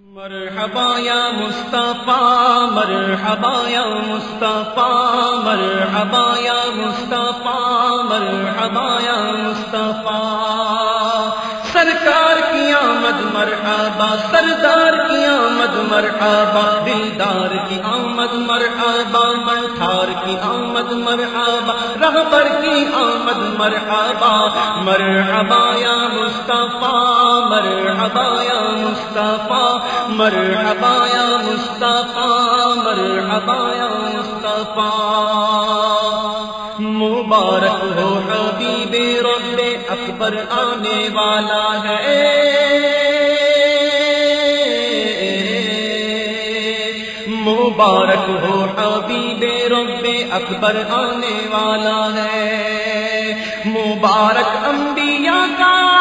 مرحبا یا مصطفیٰ، مرحبا یا مصطفیٰ، مرحبا یا مصطفیٰ، مرحبا یا مصطفیٰ۔ سرکار کی آمد مرحبا، سردار کی آمد مرحبا، دلدار کی آمد مرحبا منٹھار کی آمد مرحبا، رہبر کی آمد مرحبا۔ مرحبا یا مصطفیٰ، مرحبا یا مصطفیٰ، مرحبا یا مصطفیٰ، مرحبا یا مصطفیٰ. مبارک ہو حبیب رب اکبر آنے والا ہے۔ مبارک ہو حبیب رب اکبر آنے والا ہے۔ مبارک انبیاء کا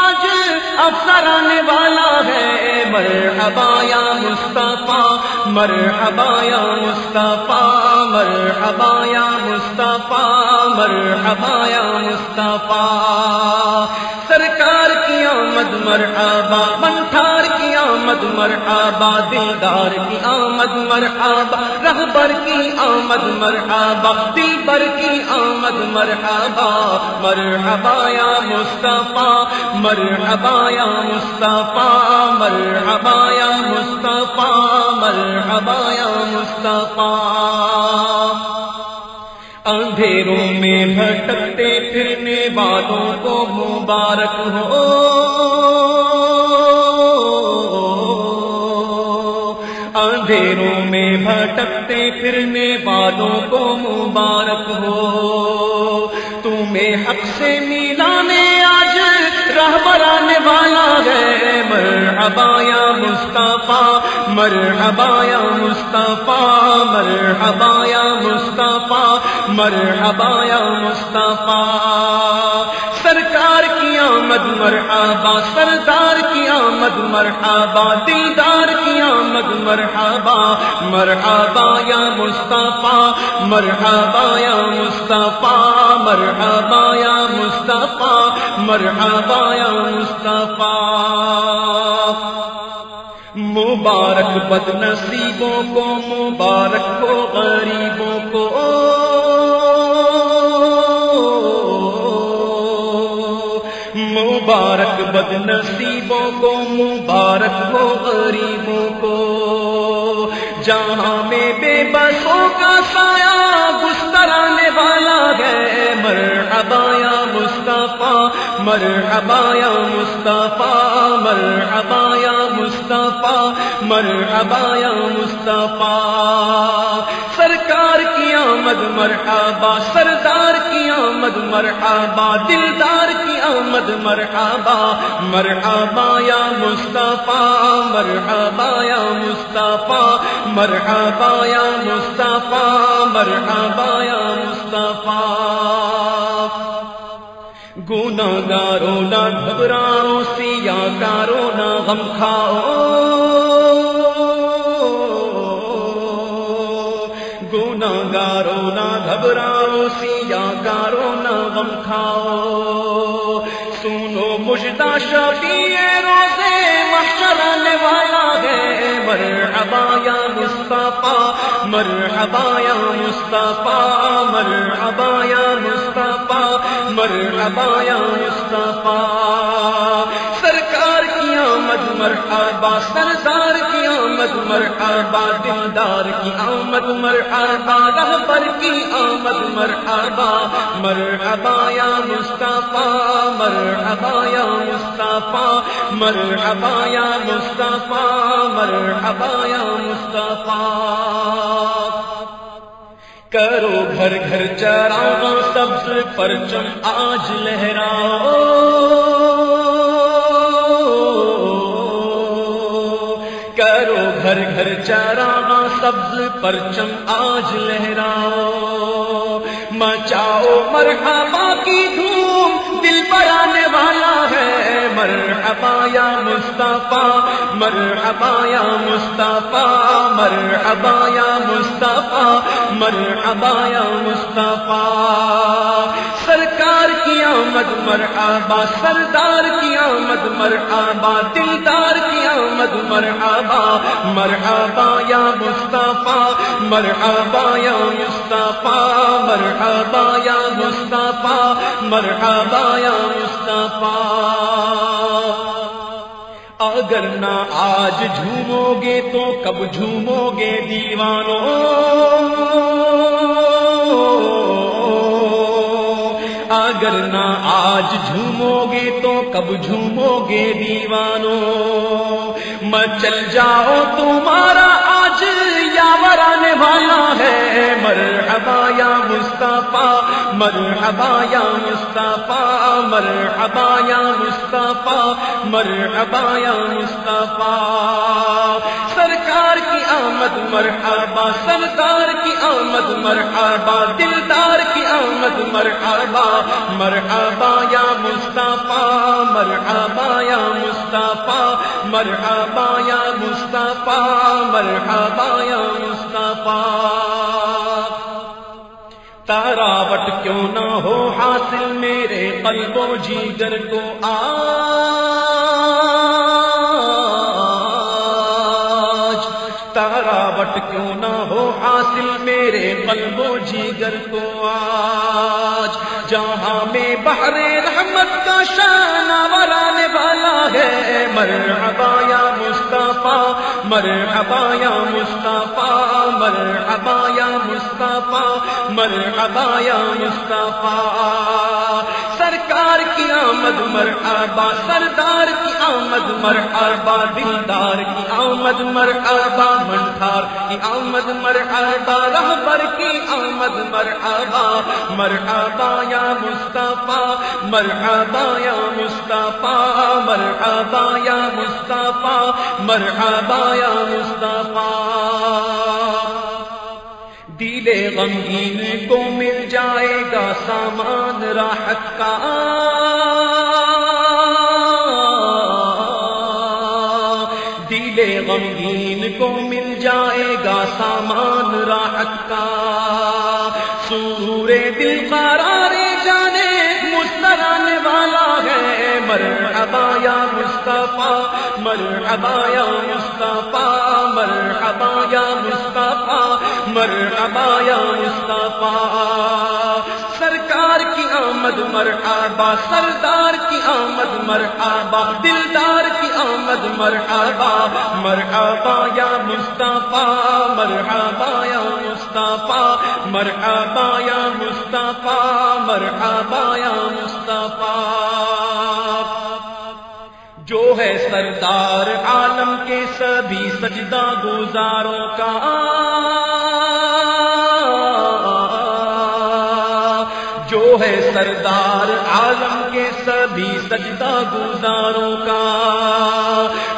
افسر آنے والا ہے۔ مرحبا یا مصطفیٰ، مرحبا یا مصطفیٰ، مرحبا یا مصطفیٰ، مرحبا یا مصطفیٰ۔ سرکار کی آمد مرحبا بنٹھا آمد مرحبا، دلدار کی آمد مرحبا، رہبر کی آمد مرحبا دل کی آمد مرحبا مرحبا یا مصطفیٰ، مرحبا یا مصطفیٰ، مرحبا یا مصطفیٰ، مرحبا یا مصطفیٰ۔ اندھیروں میں بھٹکتے پھرنے والوں کو مبارک ہو۔ اندھیروں میں بھٹکتے پھرنے والوں کو مبارک ہو۔ تمہیں حق سے ملانے آج راہ برانے والا ہے۔ مرحبا یا مصطفیٰ، مرحبا یا مصطفیٰ، مرحبا یا مصطفیٰ، مرحبا یا مصطفیٰ۔ سرکار کی آمد، مرحبا، سردار کی آمد، مرحبا دلدار کی آمد، مرحبا مرحبا یا مصطفیٰ، مرحبا یا مصطفیٰ، مرحبا یا مصطفیٰ، مرحبا یا مصطفیٰ. مبارک بد نصیبوں کو، مبارک ہو غریبوں کو بد نصیبوں کو، مبارک ہو غریبوں کو۔ جہاں میں بے بسوں کا سایہ گسترانے والا ہے، مرحبا یا مصطفیٰ، مرحبا یا مصطفیٰ، مرحبا یا مصطفیٰ، مرحبا یا مصطفیٰ۔ سرکار کی آمد مرحبا، سردار کی آمد مرحبا، دلدار کی آمد مرحبا۔ مرحبا یا مصطفیٰ، مرحبا یا مصطفیٰ۔ مرحبا یا مصطفیٰ، مرحبا یا مصطفیٰ۔ گنا گارو نہ گھبراؤ سیا کارو نہ غم کھاؤ۔ گنا گارو نہ گھبراؤ سیا کارو نہ غم کھاؤ۔ سنو مجدہ شفیع، روزے محشر آنے والا ہے۔ مرحبا یا مصطفیٰ، مرحبا یا مصطفیٰ، مرحبا یا مصطفیٰ۔ مرحبا یا مصطفیٰ، سرکار کی آمد مرحبا سردار کی آمد مرحبا، دلدار کی آمد مرحبا، رہبر کی آمد مرحبا مرحبا یا مصطفیٰ، مرحبا یا مصطفیٰ، مرحبا یا مصطفیٰ، مرحبا یا مصطفیٰ۔ کرو گھر گھر چراغ سبز پرچم آج لہراؤ۔ کرو گھر گھر چراغ سبز پرچم آج لہراؤ۔ مچاؤ مرحبا کی دھوم، دل پر آنے والا مرحبا یا مصطفیٰ، مرحبا یا مصطفیٰ، مرحبا یا مصطفیٰ، مرحبا یا مصطفیٰ۔ سرکار کی آمد مرحبا، سردار کی آمد مرحبا، دلدار کی آمد مرحبا مرحبا یا مصطفیٰ، مرحبا یا مصطفیٰ، مرحبا یا مصطفیٰ، مرحبا یا مصطفیٰ۔ اگر نہ آج جھومو گے تو کب جھومو گے دیوانو اگر نہ آج جھومو گے تو کب جھومو گے دیوانو مچل چل جاؤ تمہارا آج یا مرا والا ہے۔ مرحبا یا مصطفیٰ، مرحبا یا مصطفیٰ، مرحبا یا مصطفیٰ، مرحبا یا مصطفیٰ۔ سرکار کی آمد مرحبا، سردار کی آمد مرحبا، دلدار کی آمد مرحبا۔ مرحبا یا مصطفیٰ، مرحبا یا مصطفیٰ، مرحبا یا مصطفیٰ، مرحبا یا مصطفیٰ۔ تاراوٹ کیوں نہ ہو حاصل میرے قلب و جیگر کو آج۔ تاراوٹ کیوں نہ ہو حاصل میرے قلب و جیگر کو آج۔ جہاں میں بحر رحمت کا شان ورانے والا ہے مرحبا یا مرحبا یا مصطفیٰ مرحبا یا مصطفیٰ مرحبا یا مصطفیٰ۔ سرکار کی آمد مرحبا، سردار کی آمد مرحبا دلدار کی آمد مرحبا منٹھار کی آمد مرحبا، رہبر کی آمد مرحبا مرحبا یا مصطفیٰ، مرحبا یا مصطفیٰ، مرحبا یا مصطفیٰ، مرحبا یا مصطفیٰ۔ دل غمگین کو مل سامان راحت کا دل غمگین کو مل جائے گا سامان راحت کا۔ سور دل قرارے جانے مسترانے والا ہے۔ مرحبا یا مصطفیٰ، مرحبا یا مصطفیٰ، مرحبا یا مصطفیٰ، مرحبا یا مصطفیٰ۔ سرکار کی آمد مرحبا، سردار کی آمد مرحبا، دلدار کی آمد مرحبا مرحبا یا مصطفیٰ، مرحبا یا مصطفیٰ، مرحبا یا مصطفیٰ، مرحبا یا مصطفیٰ۔ جو ہے سردار عالم کے سبھی سجدہ گزاروں کا۔ ہے سردار عالم کے سبھی سجدہ گزاروں کا۔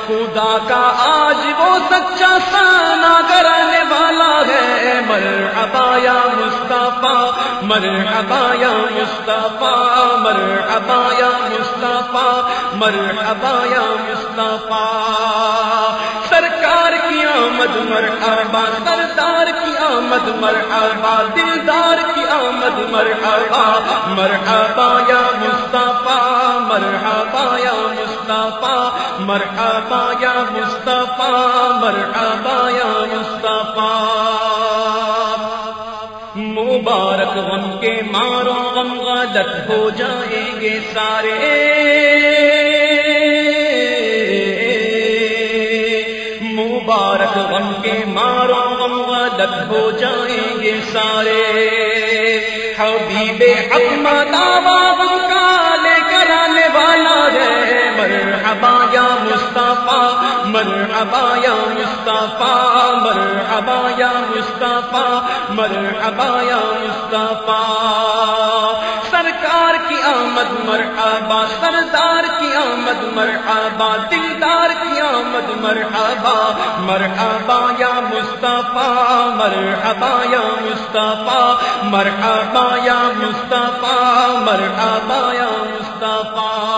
خدا کا آج وہ سچا سانا کرانے والا ہے۔ مرحبا یا مصطفیٰ، مرحبا یا مصطفیٰ، مرحبا یا مصطفیٰ، مرحبا یا مصطفیٰ۔ سرکار کی آمد مرحبا آمد مرحبا، دلدار کی آمد مرحبا مرحبا یا مصطفیٰ، مرحبا یا مصطفیٰ، مرحبا یا مصطفیٰ، مرحبا یا مصطفیٰ۔ مبارک غم کے مارو، غم غلط ہو جائیں گے سارے۔ مبارک غم کے مارو غم غلط ہو جائیں گے سارے۔ حبیب حکمت غم کا لے کر آنے والا ہے۔ مرحبا یا مصطفیٰ، مرحبا یا مصطفیٰ، مرحبا یا مصطفیٰ، مرحبا یا مصطفیٰ۔ سرکار کی آمد مرحبا، سردار کی آمد مرحبا دلدار کی آمد مرحبا مرحبا یا مصطفیٰ، مرحبا یا مصطفیٰ، مرحبا یا مصطفیٰ، مرحبا یا مصطفیٰ۔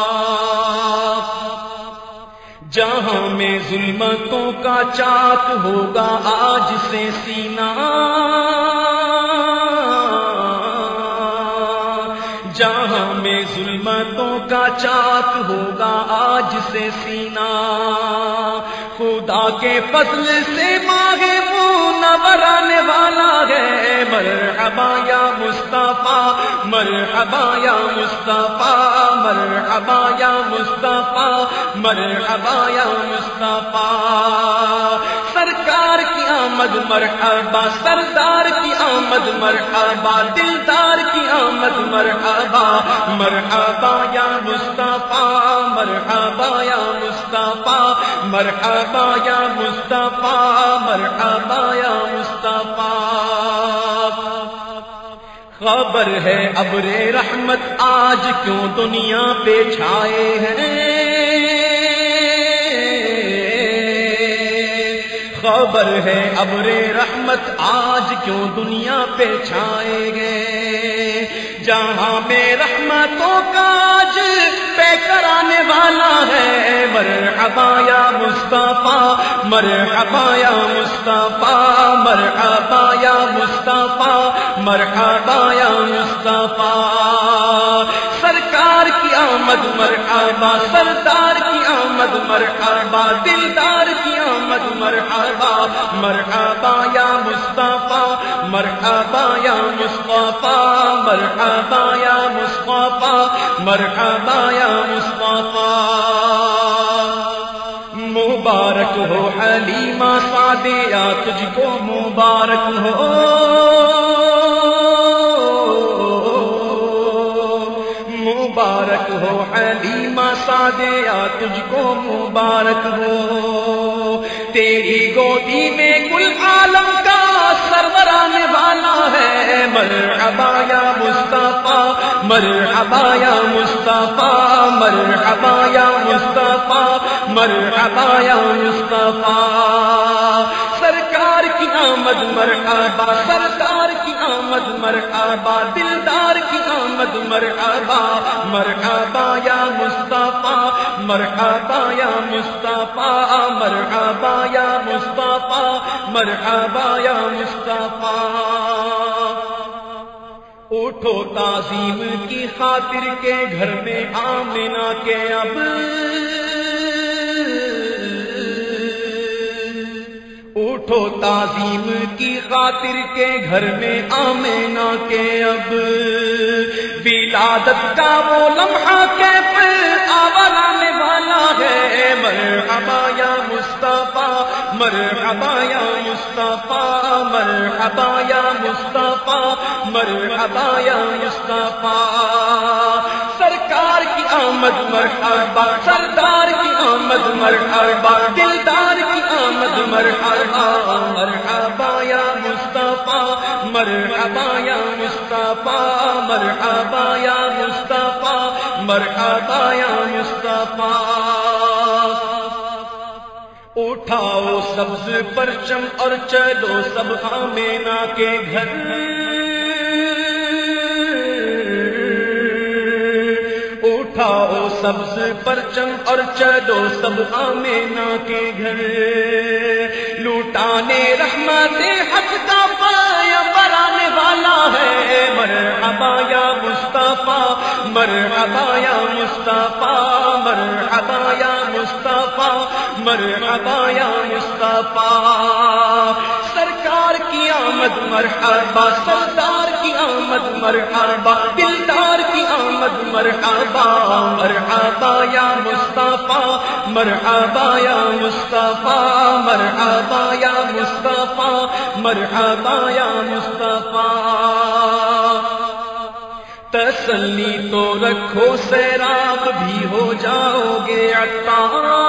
جہاں میں ظلمتوں کا چاک ہوگا، آج سے سینا آج سے سینا۔ خدا کے فضل سے ماہے منہ نہ والا ہے۔ مرحبا یا مصطفیٰ، مرحبا یا مصطفیٰ، مرحبا یا مصطفیٰ، مرحبا یا مصطفیٰ۔ سرکار کی آمد مرحبا، سردار کی آمد مرحبا، دلدار کی آمد مرحبا مرحبا یا مصطفیٰ۔ یا مصطفیٰ، مرحبا یا مصطفیٰ، مرحبا یا مصطفیٰ۔ خبر ہے ابر رحمت آج کیوں دنیا پہ چھائے ہیں؟ خبر ہے ابر رحمت آج کیوں دنیا پہ چھائے گے جہاں میں رحمتوں کا ہے مر ابایا مصطفیٰ مر ابایا مصطفیٰ مر ابایا مصطفیٰ، مرحبا یا مصطفیٰ. سرکار کی آمد مرحبا، سردار کی آمد مرحبا، دلدار کی آمد مرحبا مرحبا یا مصطفیٰ، مرحبا یا مصطفیٰ، مرحبا یا مصطفیٰ، مرحبا یا مصطفیٰ. مبارک ہو، حلیمہ سادیا تجھ کو مبارک ہو۔ مبارک ہو، حلیمہ سادیا تجھ کو مبارک ہو۔ تیری گودی میں کل عالم کا سروران والا ہے۔ مر ابایا مصطفیٰ مر مصطفیٰ مر ابایا مصطفیٰ مر ابایا مصطفیٰ۔ سرکار کی آمد مرحبا، سرکار کی آمد مرحبا، دلدار کی آمد مرحبا۔ مرحبا یا مصطفیٰ، مرحبا یا مصطفیٰ، مرحبا یا مصطفیٰ، مرحبا یا مصطفیٰ۔ اٹھو تعظیم کی خاطر کے گھر میں آمنا کے اب۔ اٹھو تعظیم کی خاطر کے گھر میں آمینا کے اب۔ ولادت کا وہ لمحہ کے پر آنے والا ہے۔ مر ابایا مصطفیٰ مر ابایا مصطفیٰ۔ مر ابایا مصطفیٰ مر ابایا مصطفیٰ۔ سرکار کی آمد مرحبا، سردار کی آمد مرحبا، دلدار کی آمد مرحبا۔ مرحبا یا مصطفیٰ، مرحبا یا مصطفیٰ، مرحبا یا مصطفیٰ، مرحبا یا مصطفیٰ۔ اٹھاؤ سبز پرچم اور چلو سب آمینا کے گھر۔ اٹھاؤ سبز پرچم اور چلو سب آمینا کے گھر۔ لوٹانے رحمت حق ہے۔ مر ابایا مصطفیٰ مر ابایا مصطفیٰ مر یا مصطفیٰ مر یا مصطفیٰ۔ سرکار کی آمد مرحبا سلطان کی آمد، مرحبا، دلدار کی آمد، مرحبا مرحبا یا مصطفیٰ، مرحبا یا مصطفیٰ، مرحبا یا مصطفیٰ، مرحبا یا مصطفیٰ۔ تسلی تو رکھو، سیراب بھی ہو جاؤ گے تسلی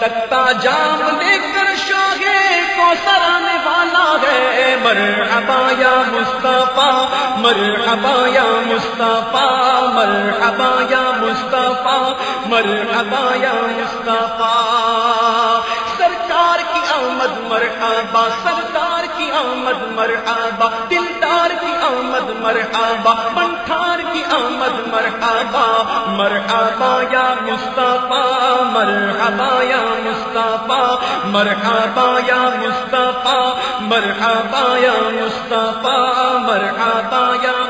چھلکتا جام لے کر شاہے کو سرانے والا ہے۔ مر ابایا مصطفیٰ مر ابایا مصطفیٰ مر ابایا مصطفیٰ مر ابایا مصطفیٰ۔ سرکار کی آمد مرحبا سردار کی آمد مرحبا، دلدار کی آمد مرحبا پنٹھار کی آمد مرحبا مرحبا یا مصطفیٰ، مرحبا یا مصطفیٰ، مرحبا یا مصطفیٰ، مرحبا یا مصطفیٰ، مرحبا یا مصطفیٰ